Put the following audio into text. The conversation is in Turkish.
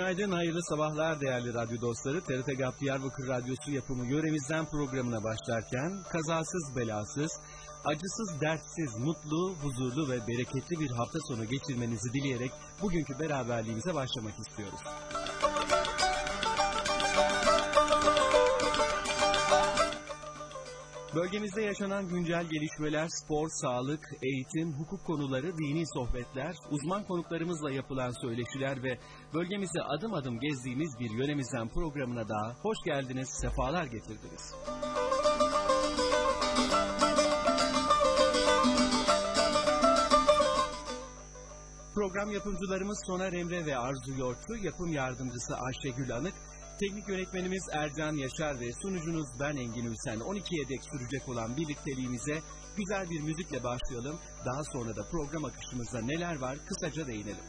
Günaydın, hayırlı sabahlar değerli radyo dostları. TRT GAP Diyarbakır Radyosu yapımı Yöremizden programına başlarken kazasız belasız, acısız dertsiz, mutlu, huzurlu ve bereketli bir hafta sonu geçirmenizi dileyerek bugünkü beraberliğimize başlamak istiyoruz. Bölgemizde yaşanan güncel gelişmeler, spor, sağlık, eğitim, hukuk konuları, dini sohbetler, uzman konuklarımızla yapılan söyleşiler ve bölgemizi adım adım gezdiğimiz bir yönemizden programına daha hoş geldiniz, sefalar getirdiniz. Program yapımcılarımız Soner Emre ve Arzu Yortu, yapım yardımcısı Ayşegül Anık, Teknik yönetmenimiz Ercan Yaşar ve sunucunuz ben Engin Ülsen. 12'ye dek sürecek olan birlikteliğimize güzel bir müzikle başlayalım. Daha sonra da program akışımızda neler var kısaca değinelim.